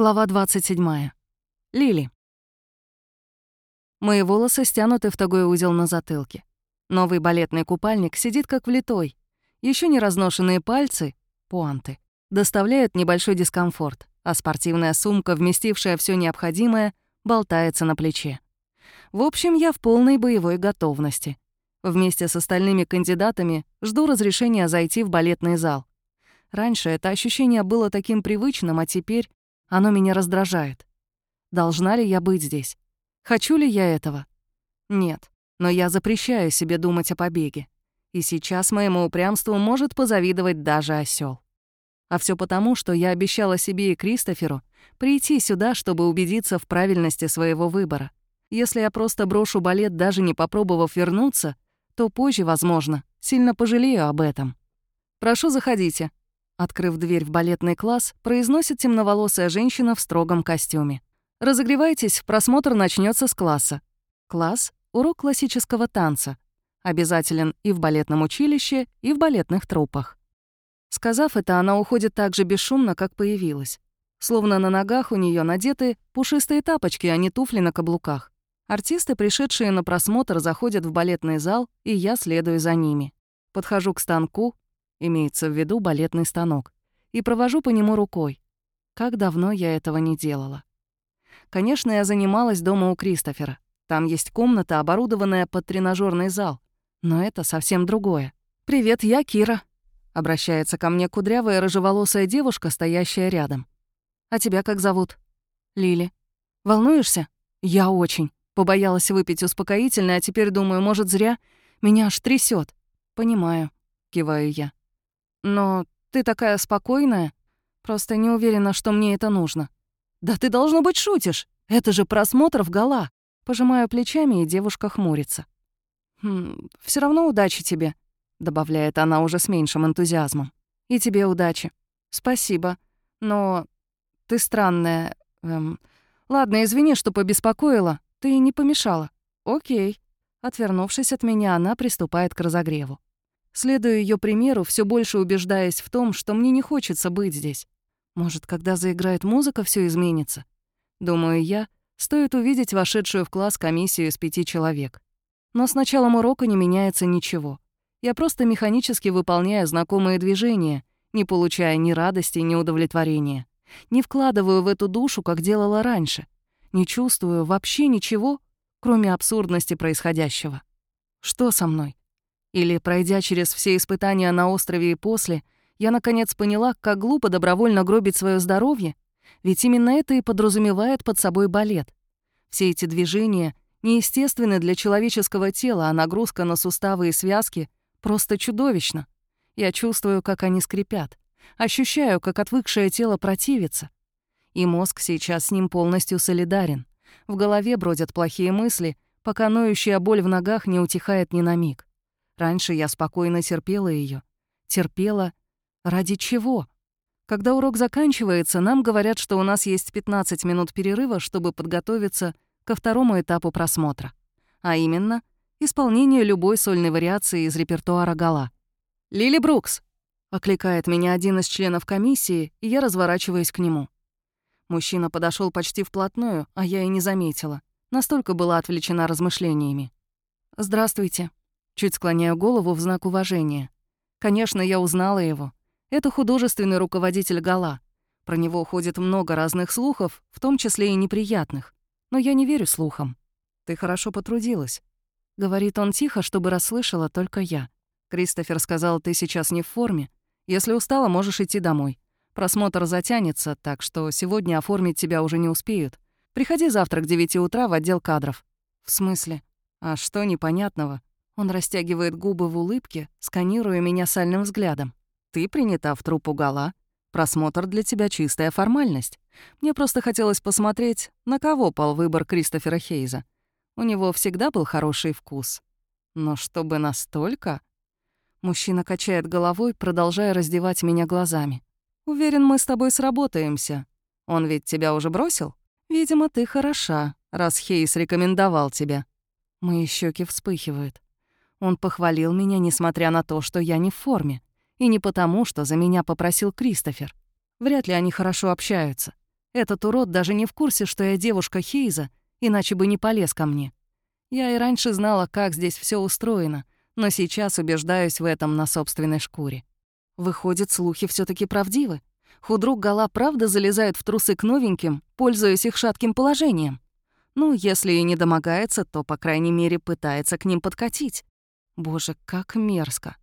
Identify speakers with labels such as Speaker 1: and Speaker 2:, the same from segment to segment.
Speaker 1: Глава 27. Лили. Мои волосы стянуты в тугой узел на затылке. Новый балетный купальник сидит как влитой. Еще не разношенные пальцы, пуанты, доставляют небольшой дискомфорт, а спортивная сумка, вместившая все необходимое, болтается на плече. В общем, я в полной боевой готовности. Вместе с остальными кандидатами жду разрешения зайти в балетный зал. Раньше это ощущение было таким привычным, а теперь оно меня раздражает. Должна ли я быть здесь? Хочу ли я этого? Нет, но я запрещаю себе думать о побеге. И сейчас моему упрямству может позавидовать даже осел. А все потому, что я обещала себе и Кристоферу прийти сюда, чтобы убедиться в правильности своего выбора. Если я просто брошу балет, даже не попробовав вернуться, то позже, возможно, сильно пожалею об этом. «Прошу, заходите», Открыв дверь в балетный класс, произносит темноволосая женщина в строгом костюме. «Разогревайтесь, просмотр начнется с класса». Класс — урок классического танца. Обязателен и в балетном училище, и в балетных труппах. Сказав это, она уходит так же бесшумно, как появилась. Словно на ногах у нее надеты пушистые тапочки, а не туфли на каблуках. Артисты, пришедшие на просмотр, заходят в балетный зал, и я следую за ними. Подхожу к станку, имеется в виду балетный станок, и провожу по нему рукой. Как давно я этого не делала. Конечно, я занималась дома у Кристофера. Там есть комната, оборудованная под тренажерный зал. Но это совсем другое. «Привет, я Кира», — обращается ко мне кудрявая рыжеволосая девушка, стоящая рядом. «А тебя как зовут?» «Лили». «Волнуешься?» «Я очень. Побоялась выпить успокоительное, а теперь думаю, может, зря. Меня аж трясет. «Понимаю», — киваю я. Но ты такая спокойная. Просто не уверена, что мне это нужно. Да ты, должно быть, шутишь. Это же просмотр в гала. Пожимаю плечами, и девушка хмурится. «Хм, все равно удачи тебе», — добавляет она уже с меньшим энтузиазмом. «И тебе удачи. Спасибо. Но ты странная. Эм... Ладно, извини, что побеспокоила. Ты не помешала. Окей». Отвернувшись от меня, она приступает к разогреву. Следую ее примеру, все больше убеждаясь в том, что мне не хочется быть здесь. Может, когда заиграет музыка, все изменится? Думаю я, стоит увидеть вошедшую в класс комиссию из пяти человек. Но с началом урока не меняется ничего. Я просто механически выполняю знакомые движения, не получая ни радости, ни удовлетворения. Не вкладываю в эту душу, как делала раньше. Не чувствую вообще ничего, кроме абсурдности происходящего. Что со мной? Или, пройдя через все испытания на острове и после, я наконец поняла, как глупо добровольно гробить свое здоровье, ведь именно это и подразумевает под собой балет. Все эти движения неестественны для человеческого тела, а нагрузка на суставы и связки просто чудовищна. Я чувствую, как они скрипят, ощущаю, как отвыкшее тело противится. И мозг сейчас с ним полностью солидарен. В голове бродят плохие мысли, пока ноющая боль в ногах не утихает ни на миг. Раньше я спокойно терпела ее. Терпела ради чего? Когда урок заканчивается, нам говорят, что у нас есть 15 минут перерыва, чтобы подготовиться ко второму этапу просмотра. А именно, исполнение любой сольной вариации из репертуара Гала. «Лили Брукс!» — окликает меня один из членов комиссии, и я разворачиваюсь к нему. Мужчина подошел почти вплотную, а я и не заметила. Настолько была отвлечена размышлениями. «Здравствуйте», Чуть склоняю голову в знак уважения. Конечно, я узнала его. Это художественный руководитель Гала. Про него ходит много разных слухов, в том числе и неприятных. Но я не верю слухам. Ты хорошо потрудилась. Говорит он тихо, чтобы расслышала только я. Кристофер сказал, ты сейчас не в форме. Если устала, можешь идти домой. Просмотр затянется, так что сегодня оформить тебя уже не успеют. Приходи завтра к 9 утра в отдел кадров. В смысле? А что непонятного? Он растягивает губы в улыбке, сканируя меня сальным взглядом. «Ты принята в труппу Гала. Просмотр для тебя чистая формальность. Мне просто хотелось посмотреть, на кого пал выбор Кристофера Хейза. У него всегда был хороший вкус. Но чтобы настолько...» Мужчина качает головой, продолжая раздевать меня глазами. «Уверен, мы с тобой сработаемся. Он ведь тебя уже бросил? Видимо, ты хороша, раз Хейс рекомендовал тебя». Мои щеки вспыхивают. Он похвалил меня, несмотря на то, что я не в форме. И не потому, что за меня попросил Кристофер. Вряд ли они хорошо общаются. Этот урод даже не в курсе, что я девушка Хейза, иначе бы не полез ко мне. Я и раньше знала, как здесь все устроено, но сейчас убеждаюсь в этом на собственной шкуре. Выходит, слухи все таки правдивы. Худрук Гала правда залезает в трусы к новеньким, пользуясь их шатким положением. Ну, если и не домогается, то, по крайней мере, пытается к ним подкатить. Боже, как мерзко.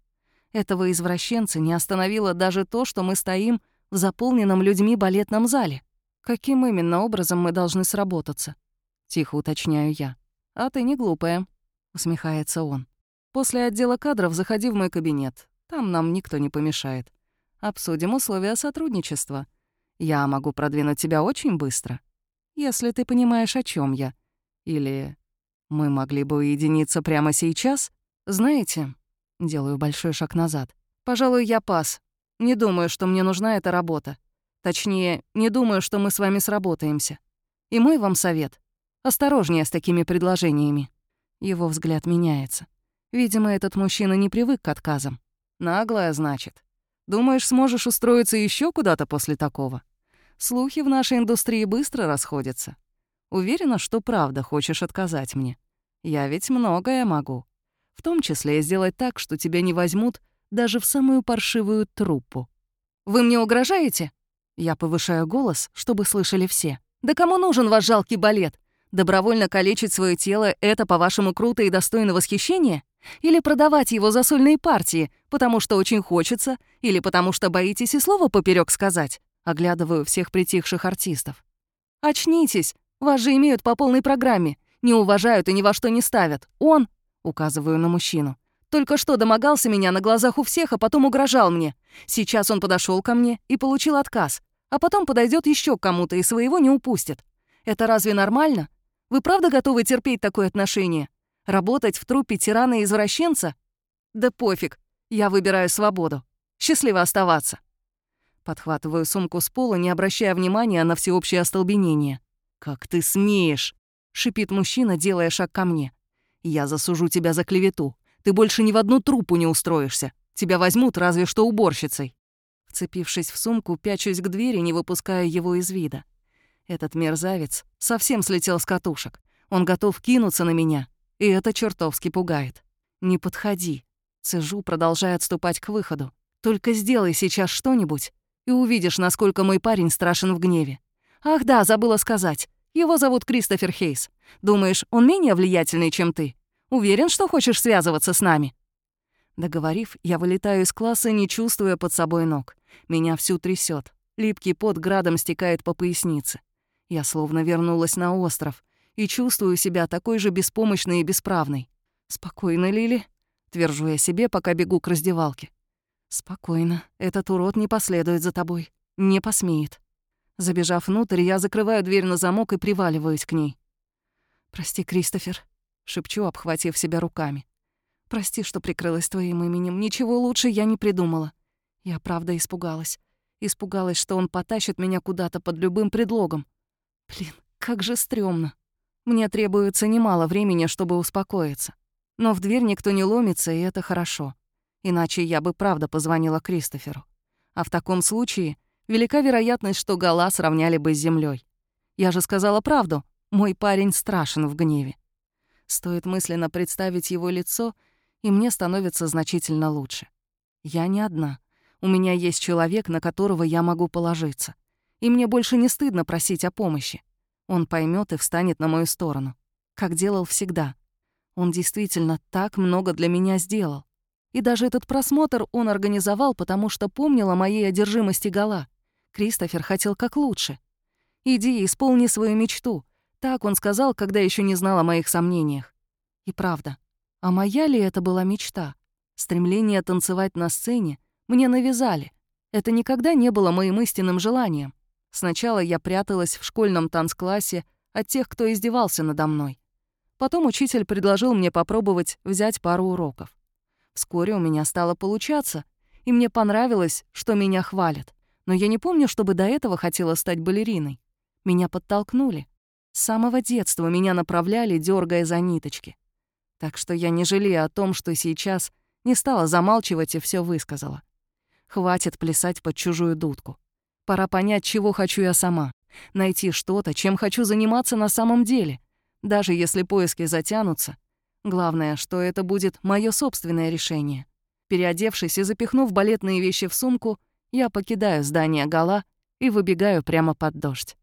Speaker 1: Этого извращенца не остановило даже то, что мы стоим в заполненном людьми балетном зале. Каким именно образом мы должны сработаться? Тихо уточняю я. «А ты не глупая», — усмехается он. «После отдела кадров заходи в мой кабинет. Там нам никто не помешает. Обсудим условия сотрудничества. Я могу продвинуть тебя очень быстро, если ты понимаешь, о чем я. Или мы могли бы уединиться прямо сейчас? Знаете, делаю большой шаг назад. Пожалуй, я пас. Не думаю, что мне нужна эта работа. Точнее, не думаю, что мы с вами сработаемся. И мой вам совет. Осторожнее с такими предложениями. Его взгляд меняется. Видимо, этот мужчина не привык к отказам. Наглая, значит. Думаешь, сможешь устроиться еще куда-то после такого? Слухи в нашей индустрии быстро расходятся. Уверена, что правда хочешь отказать мне. Я ведь многое могу. В том числе и сделать так, что тебя не возьмут даже в самую паршивую труппу. «Вы мне угрожаете?» Я повышаю голос, чтобы слышали все. «Да кому нужен ваш жалкий балет? Добровольно калечить свое тело — это, по-вашему, круто и достойно восхищения? Или продавать его за сольные партии, потому что очень хочется, или потому что боитесь и слова поперек сказать?» Оглядываю всех притихших артистов. «Очнитесь! Вас же имеют по полной программе. Не уважают и ни во что не ставят. Он...» — указываю на мужчину. «Только что домогался меня на глазах у всех, а потом угрожал мне. Сейчас он подошел ко мне и получил отказ. А потом подойдет еще к кому-то и своего не упустит. Это разве нормально? Вы правда готовы терпеть такое отношение? Работать в трупе тирана и извращенца? Да пофиг, я выбираю свободу. Счастливо оставаться. Подхватываю сумку с пола, не обращая внимания на всеобщее остолбенение. «Как ты смеешь!» — шипит мужчина, делая шаг ко мне. «Я засужу тебя за клевету. Ты больше ни в одну трупу не устроишься. Тебя возьмут разве что уборщицей». Вцепившись в сумку, пячусь к двери, не выпуская его из вида. Этот мерзавец совсем слетел с катушек. Он готов кинуться на меня, и это чертовски пугает. «Не подходи», — цежу, продолжая отступать к выходу. «Только сделай сейчас что-нибудь, и увидишь, насколько мой парень страшен в гневе. Ах да, забыла сказать. Его зовут Кристофер Хейс. Думаешь, он менее влиятельный, чем ты? Уверен, что хочешь связываться с нами?» Договорив, я вылетаю из класса, не чувствуя под собой ног. Меня всю трясет. Липкий пот градом стекает по пояснице. Я словно вернулась на остров, и чувствую себя такой же беспомощной и бесправной. «Спокойно, Лили», — твержу я себе, пока бегу к раздевалке. «Спокойно. Этот урод не последует за тобой. Не посмеет». Забежав внутрь, я закрываю дверь на замок и приваливаюсь к ней. «Прости, Кристофер», — шепчу, обхватив себя руками. «Прости, что прикрылась твоим именем. Ничего лучше я не придумала. Я правда испугалась. Испугалась, что он потащит меня куда-то под любым предлогом. Блин, как же стрёмно. Мне требуется немало времени, чтобы успокоиться. Но в дверь никто не ломится, и это хорошо. Иначе я бы правда позвонила Кристоферу. А в таком случае велика вероятность, что Гала сравняли бы с землей. Я же сказала правду. Мой парень страшен в гневе. Стоит мысленно представить его лицо, и мне становится значительно лучше. Я не одна. У меня есть человек, на которого я могу положиться. И мне больше не стыдно просить о помощи. Он поймет и встанет на мою сторону, как делал всегда. Он действительно так много для меня сделал. И даже этот просмотр он организовал, потому что помнил о моей одержимости Гала. Кристофер хотел как лучше. «Иди, исполни свою мечту», — так он сказал, когда еще не знал о моих сомнениях. И правда, а моя ли это была мечта? Стремление танцевать на сцене мне навязали. Это никогда не было моим истинным желанием. Сначала я пряталась в школьном танцклассе от тех, кто издевался надо мной. Потом учитель предложил мне попробовать взять пару уроков. Вскоре у меня стало получаться, и мне понравилось, что меня хвалят. Но я не помню, чтобы до этого хотела стать балериной. Меня подтолкнули. С самого детства меня направляли, дергая за ниточки. Так что я не жалею о том, что сейчас не стала замалчивать и все высказала. Хватит плясать под чужую дудку. Пора понять, чего хочу я сама. Найти что-то, чем хочу заниматься на самом деле. Даже если поиски затянутся. Главное, что это будет мое собственное решение. Переодевшись и запихнув балетные вещи в сумку, я покидаю здание Гала и выбегаю прямо под дождь.